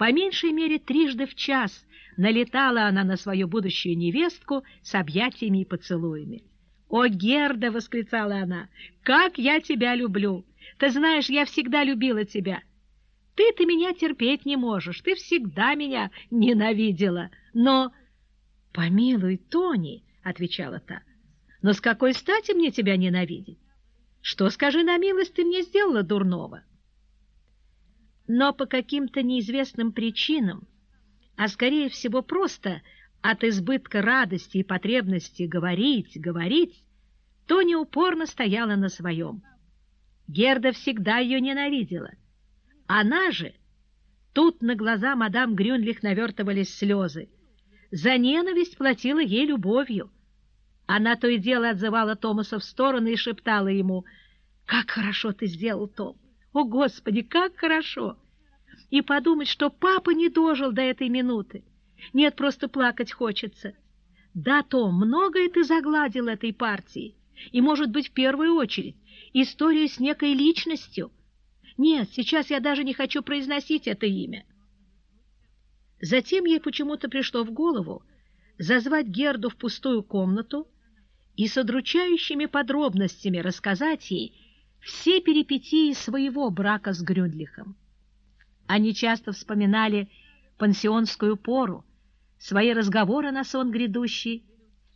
По меньшей мере трижды в час налетала она на свою будущую невестку с объятиями и поцелуями. «О, Герда!» — восклицала она. «Как я тебя люблю! Ты знаешь, я всегда любила тебя. Ты-то меня терпеть не можешь, ты всегда меня ненавидела. Но...» «Помилуй, Тони!» — отвечала та. «Но с какой стати мне тебя ненавидеть? Что, скажи на милость, ты мне сделала дурного?» Но по каким-то неизвестным причинам, а скорее всего просто от избытка радости и потребности говорить, говорить, Тоня упорно стояла на своем. Герда всегда ее ненавидела. Она же... Тут на глаза мадам Грюнлих навертывались слезы. За ненависть платила ей любовью. Она то и дело отзывала Томаса в сторону и шептала ему, «Как хорошо ты сделал, Том! О, Господи, как хорошо!» И подумать, что папа не дожил до этой минуты. Нет, просто плакать хочется. Да, Том, многое ты загладил этой партии. И, может быть, в первую очередь, историю с некой личностью. Нет, сейчас я даже не хочу произносить это имя. Затем ей почему-то пришло в голову зазвать Герду в пустую комнату и с удручающими подробностями рассказать ей все перипетии своего брака с Грюндлихом. Они часто вспоминали пансионскую пору, свои разговоры на сон грядущий,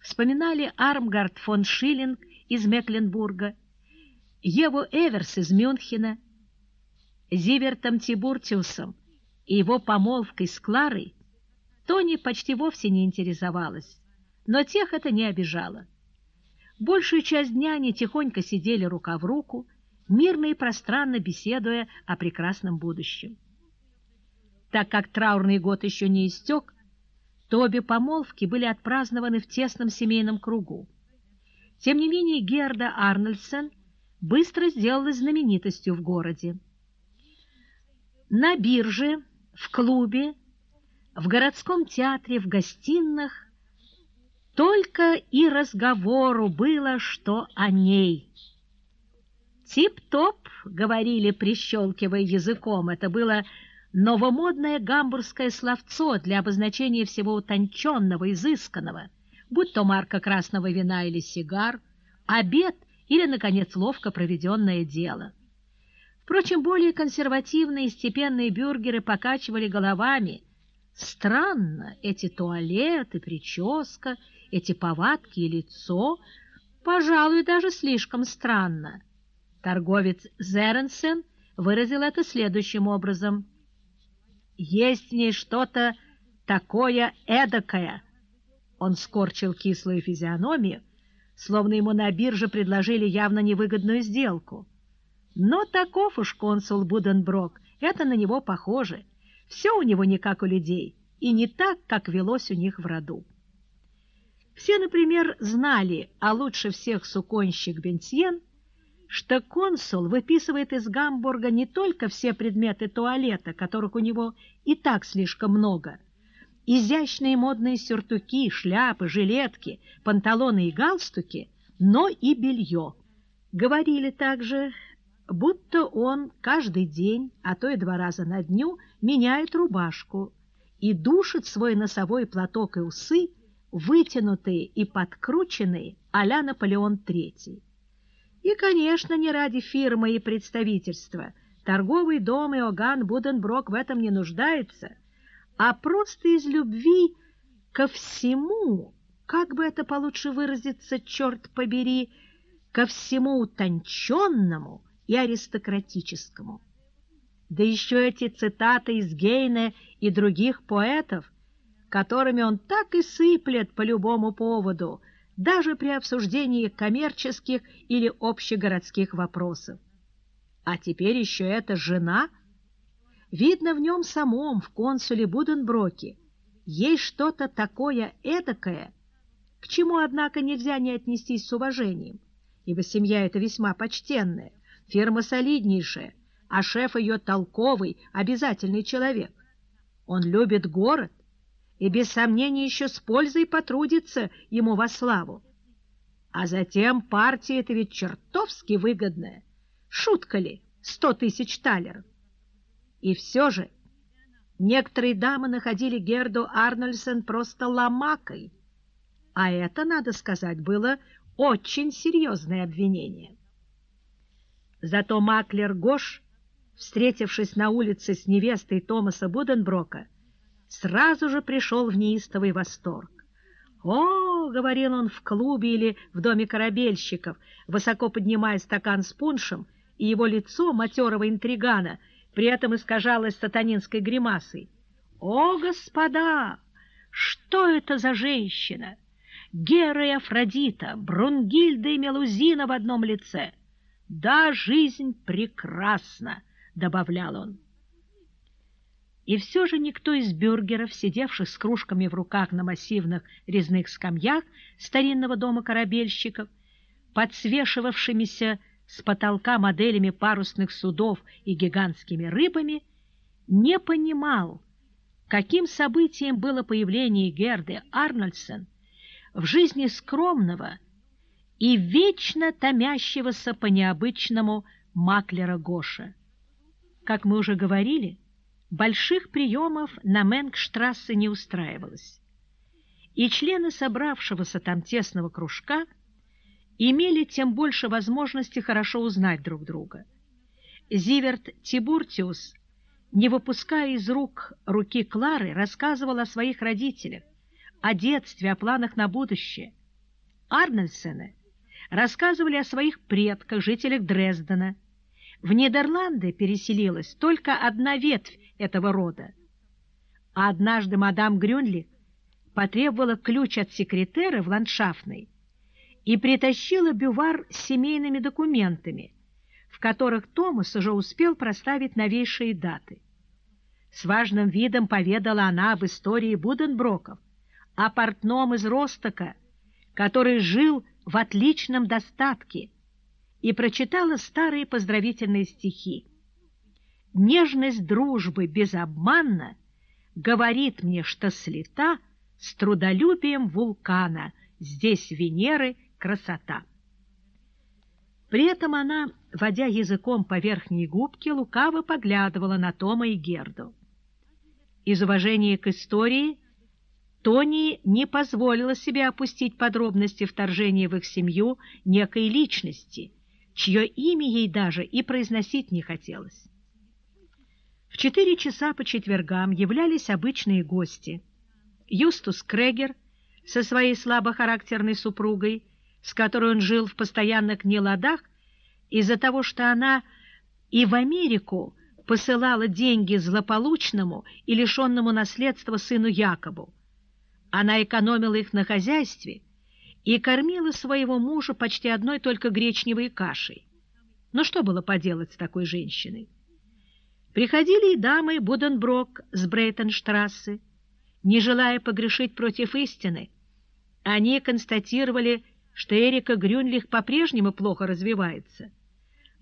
вспоминали Армгард фон Шиллинг из Мекленбурга, Еву Эверс из Мюнхена, Зивертом Тибуртиусом и его помолвкой с Кларой Тони почти вовсе не интересовалась, но тех это не обижало. Большую часть дня они тихонько сидели рука в руку, мирно и пространно беседуя о прекрасном будущем. Так как траурный год еще не истек, то обе помолвки были отпразднованы в тесном семейном кругу. Тем не менее Герда Арнольдсен быстро сделалась знаменитостью в городе. На бирже, в клубе, в городском театре, в гостиных только и разговору было, что о ней. «Тип-топ», — говорили, прищелкивая языком, это было новомодное гамбургское словцо для обозначения всего утонченного, изысканного, будь то марка красного вина или сигар, обед или, наконец, ловко проведенное дело. Впрочем, более консервативные и степенные бюргеры покачивали головами. Странно, эти туалеты, прическа, эти повадки и лицо, пожалуй, даже слишком странно. Торговец Зеренсен выразил это следующим образом. «Есть в ней что-то такое эдакое». Он скорчил кислую физиономию, словно ему на бирже предложили явно невыгодную сделку. Но таков уж консул Буденброк, это на него похоже. Все у него не как у людей, и не так, как велось у них в роду. Все, например, знали, а лучше всех суконщик Бенсьен, что консул выписывает из Гамбурга не только все предметы туалета, которых у него и так слишком много, изящные модные сюртуки, шляпы, жилетки, панталоны и галстуки, но и белье. Говорили также, будто он каждый день, а то и два раза на дню, меняет рубашку и душит свой носовой платок и усы, вытянутые и подкрученные а-ля Наполеон III. И, конечно, не ради фирмы и представительства. Торговый дом Иоганн Буденброк в этом не нуждается, а просто из любви ко всему, как бы это получше выразиться, черт побери, ко всему утонченному и аристократическому. Да еще эти цитаты из Гейне и других поэтов, которыми он так и сыплет по любому поводу, даже при обсуждении коммерческих или общегородских вопросов. А теперь еще эта жена. Видно в нем самом, в консуле Буденброке, есть что-то такое эдакое, к чему, однако, нельзя не отнестись с уважением, ибо семья эта весьма почтенная, Фирма солиднейшая, а шеф ее толковый, обязательный человек. Он любит город и, без сомнения, еще с пользой потрудится ему во славу. А затем партия это ведь чертовски выгодная. Шутка ли, сто тысяч талеров? И все же Некоторые дамы находили Герду Арнольсен просто ломакой, а это, надо сказать, было очень серьезное обвинение. Зато маклер Гош, встретившись на улице с невестой Томаса Буденброка, сразу же пришел в неистовый восторг. «О!» — говорил он в клубе или в доме корабельщиков, высоко поднимая стакан с пуншем, и его лицо матерого интригана при этом искажалось сатанинской гримасой. «О, господа! Что это за женщина? Гера и Афродита, Брунгильда и Мелузина в одном лице. Да, жизнь прекрасна!» — добавлял он. И все же никто из бюргеров, сидевших с кружками в руках на массивных резных скамьях старинного дома корабельщиков, подсвешивавшимися с потолка моделями парусных судов и гигантскими рыбами, не понимал, каким событием было появление Герды Арнольдсен в жизни скромного и вечно томящегося по необычному маклера Гоша. Как мы уже говорили, больших приемов на Менгштрассе не устраивалось, и члены собравшегося там тесного кружка имели тем больше возможности хорошо узнать друг друга. Зиверт Тибуртиус, не выпуская из рук руки Клары, рассказывал о своих родителях, о детстве, о планах на будущее. Арнольсены рассказывали о своих предках, жителях Дрездена. В Нидерланды переселилась только одна ветвь этого рода. А однажды мадам Грюнли потребовала ключ от секретера в ландшафтной и притащила бювар с семейными документами, в которых Томас уже успел проставить новейшие даты. С важным видом поведала она об истории Буденброков, о портном из Ростока, который жил в отличном достатке, и прочитала старые поздравительные стихи. Нежность дружбы безобманна говорит мне, что слета с трудолюбием вулкана, здесь Венеры красота. При этом она, водя языком по верхней губке, лукаво поглядывала на Тома и Герду. Из уважения к истории Тони не позволила себе опустить подробности вторжения в их семью некой личности, чье имя ей даже и произносить не хотелось. В четыре часа по четвергам являлись обычные гости. Юстус Крегер со своей слабохарактерной супругой, с которой он жил в постоянных неладах, из-за того, что она и в Америку посылала деньги злополучному и лишенному наследства сыну Якобу. Она экономила их на хозяйстве и кормила своего мужа почти одной только гречневой кашей. Но что было поделать с такой женщиной? Приходили и дамы Буденброк с Брейтенштрассе. Не желая погрешить против истины, они констатировали, что Эрика Грюнлих по-прежнему плохо развивается.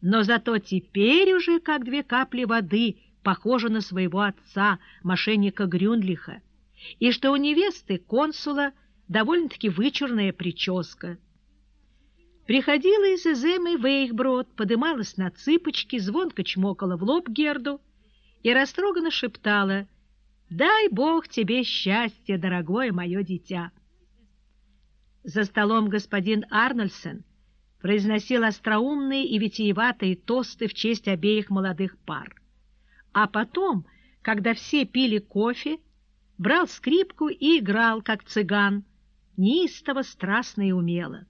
Но зато теперь уже, как две капли воды, похожа на своего отца, мошенника Грюнлиха, и что у невесты консула довольно-таки вычурная прическа. Приходила из Эземы Вейхброд, подымалась на цыпочки, звонко чмокала в лоб Герду и растроганно шептала «Дай Бог тебе счастья, дорогое мое дитя!» За столом господин Арнольсен произносил остроумные и витиеватые тосты в честь обеих молодых пар. А потом, когда все пили кофе, брал скрипку и играл, как цыган, неистово, страстно и умело.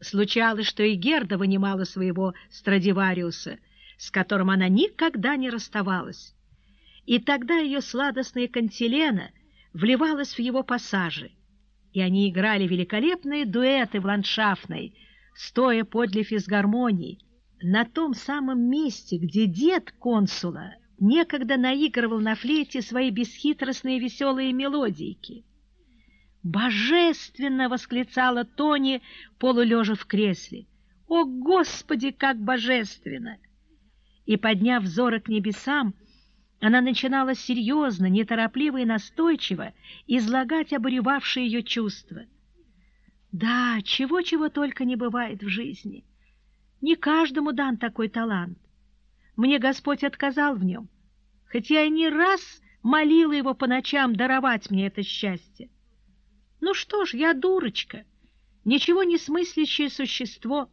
Случалось, что и Герда вынимала своего Страдивариуса, с которым она никогда не расставалась, и тогда ее сладостная кантилена вливалась в его пассажи, и они играли великолепные дуэты в ландшафтной, стоя подле физгармонии, на том самом месте, где дед консула некогда наигрывал на флейте свои бесхитростные веселые мелодийки. «Божественно!» — восклицала Тони, полулежа в кресле. «О, Господи, как божественно!» И, подняв взоры к небесам, она начинала серьезно, неторопливо и настойчиво излагать обуревавшие ее чувства. Да, чего-чего только не бывает в жизни. Не каждому дан такой талант. Мне Господь отказал в нем, хотя я не раз молила его по ночам даровать мне это счастье. Ну что ж, я дурочка, ничего не смыслящее существо.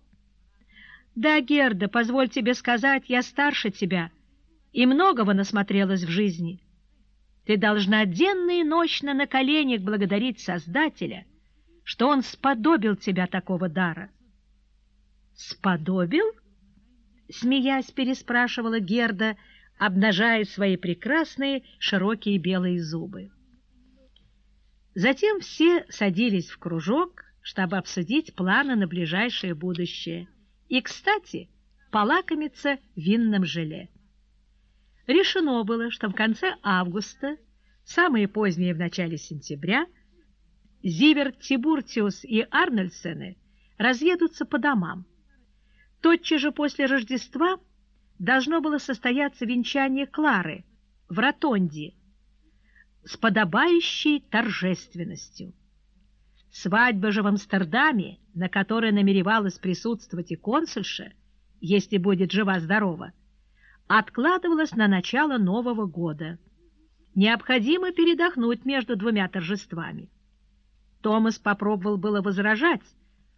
Да, Герда, позволь тебе сказать, я старше тебя и многого насмотрелась в жизни. Ты должна денно и ночно на коленях благодарить Создателя, что он сподобил тебя такого дара. «Сподобил?» — смеясь переспрашивала Герда, обнажая свои прекрасные широкие белые зубы. Затем все садились в кружок, чтобы обсудить планы на ближайшее будущее и, кстати, полакомиться винным желе. Решено было, что в конце августа, самые поздние в начале сентября, Зиверт, Тибуртиус и Арнольдсены разъедутся по домам. Тотчас же после Рождества должно было состояться венчание Клары в Ротонде с подобающей торжественностью. Свадьба же в Амстердаме, на которой намеревалась присутствовать и консульша, если будет жива-здорова, откладывалась на начало Нового года. Необходимо передохнуть между двумя торжествами. Томас попробовал было возражать,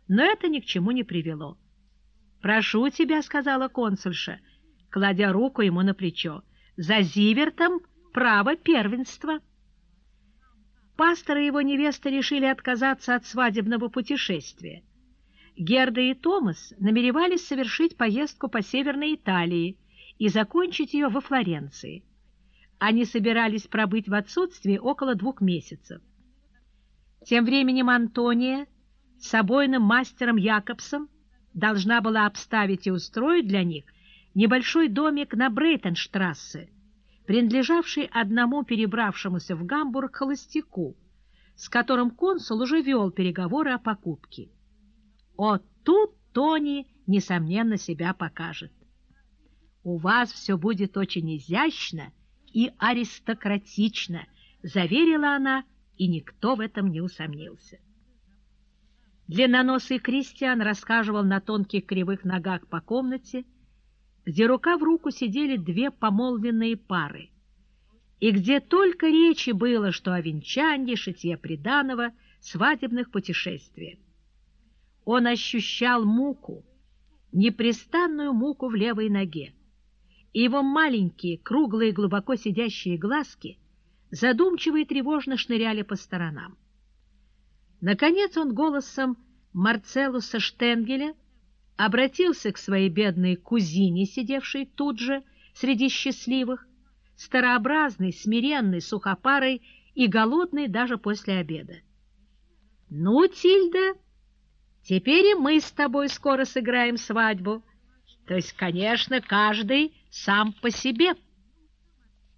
но это ни к чему не привело. «Прошу тебя», — сказала консульша, кладя руку ему на плечо, — «за Зивертом право первенства». Пастор и его невеста решили отказаться от свадебного путешествия. Герда и Томас намеревались совершить поездку по Северной Италии и закончить ее во Флоренции. Они собирались пробыть в отсутствии около двух месяцев. Тем временем Антония с обойным мастером Якобсом должна была обставить и устроить для них небольшой домик на Брейтенштрассе, принадлежавший одному перебравшемуся в Гамбург холостяку, с которым консул уже вел переговоры о покупке. О, тут Тони, несомненно, себя покажет. «У вас все будет очень изящно и аристократично», — заверила она, и никто в этом не усомнился. Длинноносый Кристиан рассказывал на тонких кривых ногах по комнате, где рука в руку сидели две помолвленные пары, и где только речи было, что о венчании, шитье приданого, свадебных путешествиях. Он ощущал муку, непрестанную муку в левой ноге, и его маленькие, круглые, глубоко сидящие глазки задумчиво и тревожно шныряли по сторонам. Наконец он голосом Марцелуса Штенгеля обратился к своей бедной кузине, сидевшей тут же среди счастливых, старообразной, смиренной, сухопарой и голодной даже после обеда. «Ну, Тильда, теперь и мы с тобой скоро сыграем свадьбу, то есть, конечно, каждый сам по себе».